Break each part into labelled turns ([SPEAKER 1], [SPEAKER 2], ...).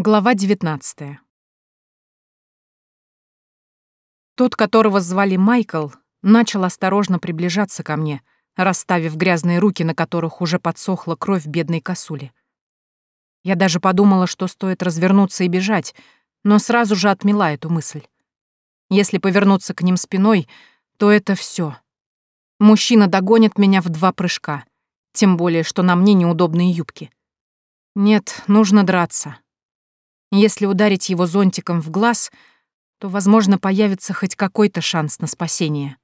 [SPEAKER 1] Глава 19 Тот, которого звали Майкл, начал осторожно приближаться ко мне, расставив грязные руки, на которых уже подсохла кровь бедной косули. Я даже подумала, что стоит развернуться и бежать, но сразу же отмела эту мысль. Если повернуться к ним спиной, то это все. Мужчина догонит меня в два прыжка, тем более, что на мне неудобные юбки. Нет, нужно драться. Если ударить его зонтиком в глаз, то, возможно, появится хоть какой-то шанс на спасение.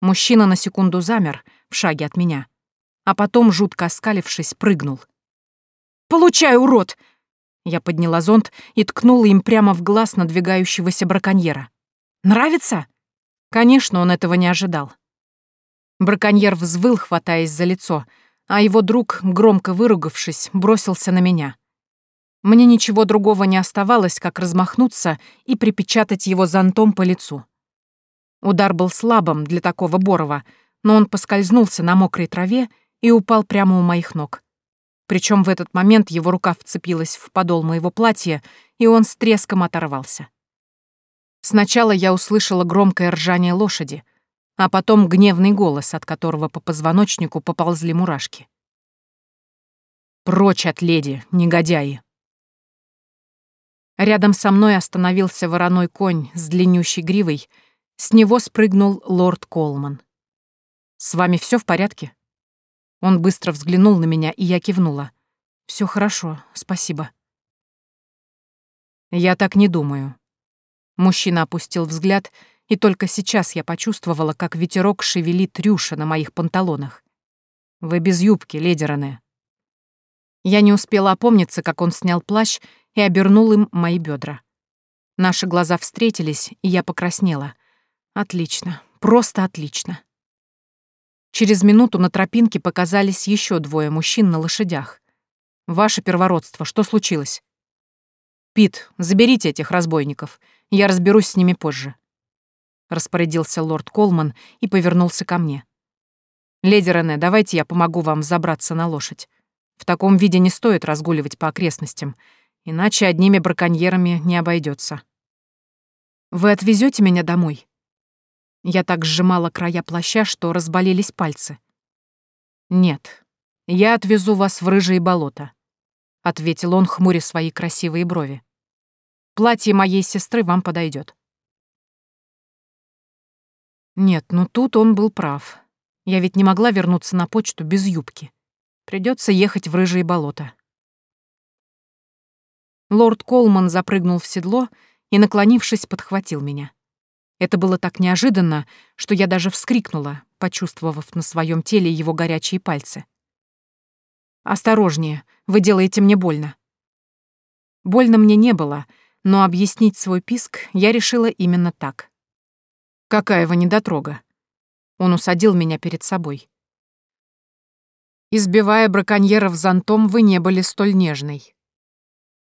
[SPEAKER 1] Мужчина на секунду замер в шаге от меня, а потом, жутко оскалившись, прыгнул. «Получай, урод!» Я подняла зонт и ткнула им прямо в глаз надвигающегося браконьера. «Нравится?» Конечно, он этого не ожидал. Браконьер взвыл, хватаясь за лицо, а его друг, громко выругавшись, бросился на меня. Мне ничего другого не оставалось, как размахнуться и припечатать его зонтом по лицу. Удар был слабым для такого Борова, но он поскользнулся на мокрой траве и упал прямо у моих ног. Причем в этот момент его рука вцепилась в подол моего платья, и он с треском оторвался. Сначала я услышала громкое ржание лошади, а потом гневный голос, от которого по позвоночнику поползли мурашки. «Прочь от леди, негодяи!» Рядом со мной остановился вороной конь с длиннющей гривой. С него спрыгнул лорд Колман. «С вами все в порядке?» Он быстро взглянул на меня, и я кивнула. Все хорошо, спасибо». «Я так не думаю». Мужчина опустил взгляд, и только сейчас я почувствовала, как ветерок шевелит рюша на моих панталонах. «Вы без юбки, леди Рене». Я не успела опомниться, как он снял плащ и обернул им мои бедра. Наши глаза встретились, и я покраснела. Отлично, просто отлично. Через минуту на тропинке показались еще двое мужчин на лошадях. «Ваше первородство, что случилось?» «Пит, заберите этих разбойников. Я разберусь с ними позже», — распорядился лорд Колман и повернулся ко мне. «Леди Рене, давайте я помогу вам забраться на лошадь. В таком виде не стоит разгуливать по окрестностям. Иначе одними браконьерами не обойдется. «Вы отвезете меня домой?» Я так сжимала края плаща, что разболелись пальцы. «Нет, я отвезу вас в рыжие болота», — ответил он, хмуря свои красивые брови. «Платье моей сестры вам подойдет. Нет, ну тут он был прав. Я ведь не могла вернуться на почту без юбки. Придется ехать в рыжие болота. Лорд Колман запрыгнул в седло и, наклонившись, подхватил меня. Это было так неожиданно, что я даже вскрикнула, почувствовав на своем теле его горячие пальцы. «Осторожнее, вы делаете мне больно». Больно мне не было, но объяснить свой писк я решила именно так. «Какая вы недотрога!» Он усадил меня перед собой. Избивая браконьеров зонтом, вы не были столь нежной.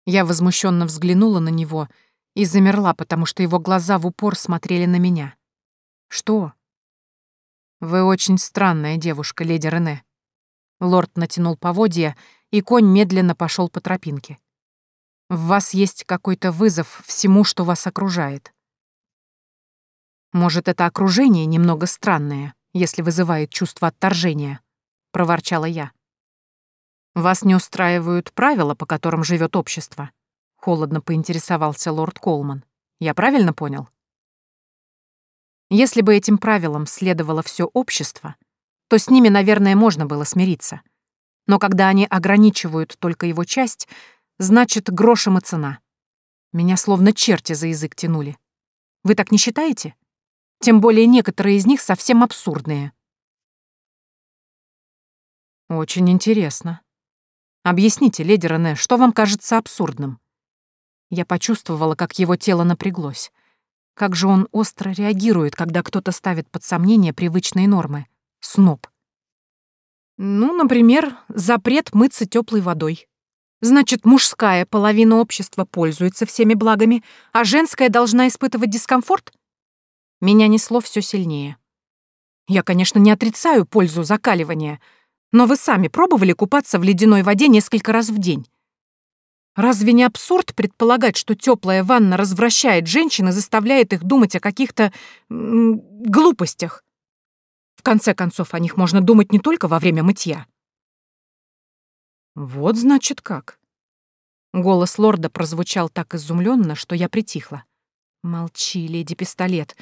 [SPEAKER 1] Я возмущенно взглянула на него и замерла, потому что его глаза в упор смотрели на меня. «Что?» «Вы очень странная девушка, леди Рене». Лорд натянул поводья, и конь медленно пошел по тропинке. «В вас есть какой-то вызов всему, что вас окружает. Может, это окружение немного странное, если вызывает чувство отторжения?» — проворчала я. «Вас не устраивают правила, по которым живет общество?» — холодно поинтересовался лорд Колман. «Я правильно понял?» Если бы этим правилам следовало все общество, то с ними, наверное, можно было смириться. Но когда они ограничивают только его часть, значит, грошем и цена. Меня словно черти за язык тянули. Вы так не считаете? Тем более некоторые из них совсем абсурдные. Очень интересно. Объясните, леди Рене, что вам кажется абсурдным? Я почувствовала, как его тело напряглось. Как же он остро реагирует, когда кто-то ставит под сомнение привычные нормы. Сноб. Ну, например, запрет мыться теплой водой. Значит, мужская половина общества пользуется всеми благами, а женская должна испытывать дискомфорт? Меня несло все сильнее. Я, конечно, не отрицаю пользу закаливания — но вы сами пробовали купаться в ледяной воде несколько раз в день? Разве не абсурд предполагать, что теплая ванна развращает женщин и заставляет их думать о каких-то глупостях? В конце концов, о них можно думать не только во время мытья. Вот значит как. Голос лорда прозвучал так изумленно, что я притихла. Молчи, леди Пистолет,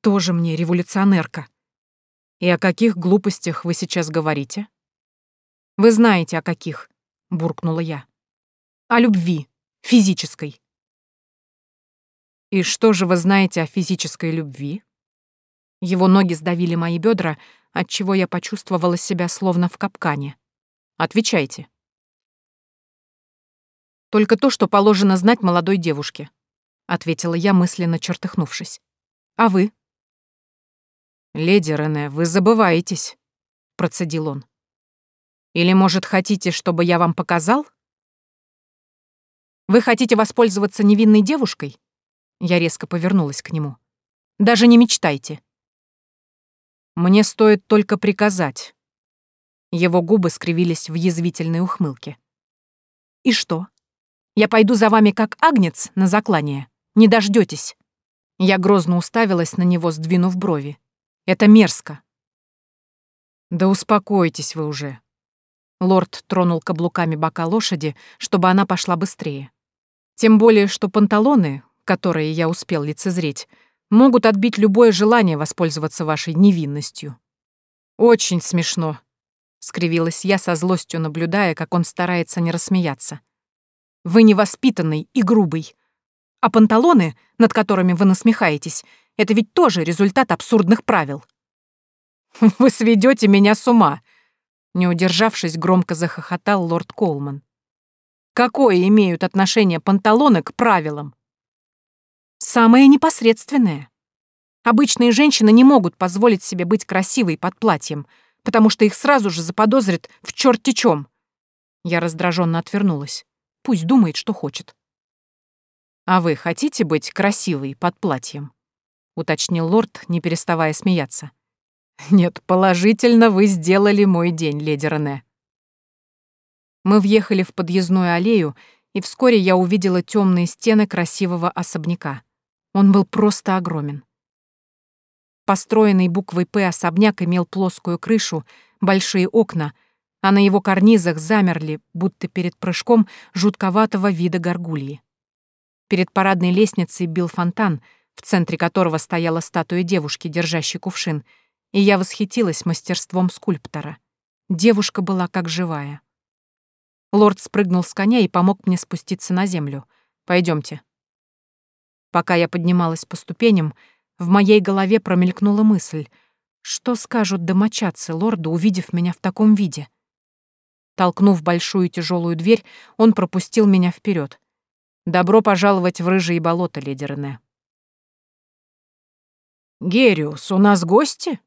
[SPEAKER 1] тоже мне революционерка. И о каких глупостях вы сейчас говорите? Вы знаете, о каких, буркнула я. О любви, физической. И что же вы знаете о физической любви? Его ноги сдавили мои бедра, отчего я почувствовала себя словно в капкане. Отвечайте. Только то, что положено знать молодой девушке, ответила я, мысленно чертыхнувшись. А вы? Леди Рене, вы забываетесь, процедил он. Или, может, хотите, чтобы я вам показал? Вы хотите воспользоваться невинной девушкой? Я резко повернулась к нему. Даже не мечтайте. Мне стоит только приказать. Его губы скривились в язвительной ухмылке. И что? Я пойду за вами как агнец на заклание. Не дождётесь. Я грозно уставилась на него, сдвинув брови. Это мерзко. Да успокойтесь вы уже. Лорд тронул каблуками бока лошади, чтобы она пошла быстрее. Тем более, что панталоны, которые я успел лицезреть, могут отбить любое желание воспользоваться вашей невинностью. Очень смешно, скривилась я со злостью, наблюдая, как он старается не рассмеяться. Вы невоспитанный и грубый. А панталоны, над которыми вы насмехаетесь, это ведь тоже результат абсурдных правил. Вы сведете меня с ума, не удержавшись, громко захохотал лорд Колман. Какое имеют отношение панталоны к правилам? Самое непосредственное. Обычные женщины не могут позволить себе быть красивой под платьем, потому что их сразу же заподозрят в чёрте чём. Я раздраженно отвернулась. Пусть думает, что хочет. «А вы хотите быть красивой под платьем?» — уточнил лорд, не переставая смеяться. «Нет, положительно вы сделали мой день, леди Рене». Мы въехали в подъездную аллею, и вскоре я увидела темные стены красивого особняка. Он был просто огромен. Построенный буквой «П» особняк имел плоскую крышу, большие окна, а на его карнизах замерли, будто перед прыжком жутковатого вида горгульи. Перед парадной лестницей бил фонтан, в центре которого стояла статуя девушки, держащей кувшин, и я восхитилась мастерством скульптора. Девушка была как живая. Лорд спрыгнул с коня и помог мне спуститься на землю. Пойдемте. Пока я поднималась по ступеням, в моей голове промелькнула мысль, что скажут домочадцы лорда, увидев меня в таком виде. Толкнув большую тяжелую дверь, он пропустил меня вперед. «Добро пожаловать в рыжие болота, леди Рене». «Гериус, у нас гости?»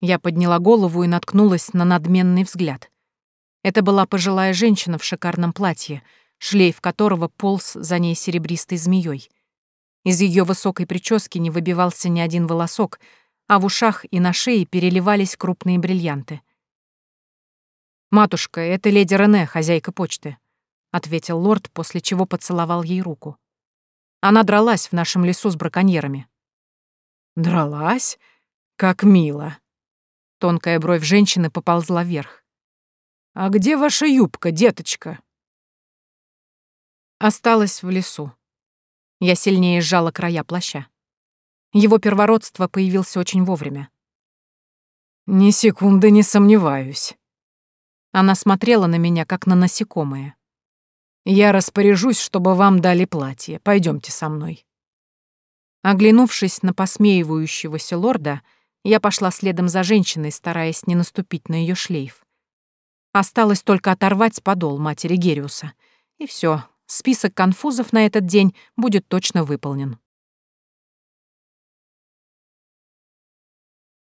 [SPEAKER 1] Я подняла голову и наткнулась на надменный взгляд. Это была пожилая женщина в шикарном платье, шлейф которого полз за ней серебристой змеей. Из ее высокой прически не выбивался ни один волосок, а в ушах и на шее переливались крупные бриллианты. «Матушка, это леди Рене, хозяйка почты», — ответил лорд, после чего поцеловал ей руку. «Она дралась в нашем лесу с браконьерами». «Дралась? Как мило!» Тонкая бровь женщины поползла вверх. «А где ваша юбка, деточка?» Осталась в лесу. Я сильнее сжала края плаща. Его первородство появился очень вовремя. «Ни секунды не сомневаюсь». Она смотрела на меня, как на насекомое. «Я распоряжусь, чтобы вам дали платье. Пойдемте со мной». Оглянувшись на посмеивающегося лорда, я пошла следом за женщиной, стараясь не наступить на ее шлейф. Осталось только оторвать подол матери Гериуса. И все, Список конфузов на этот день будет точно выполнен.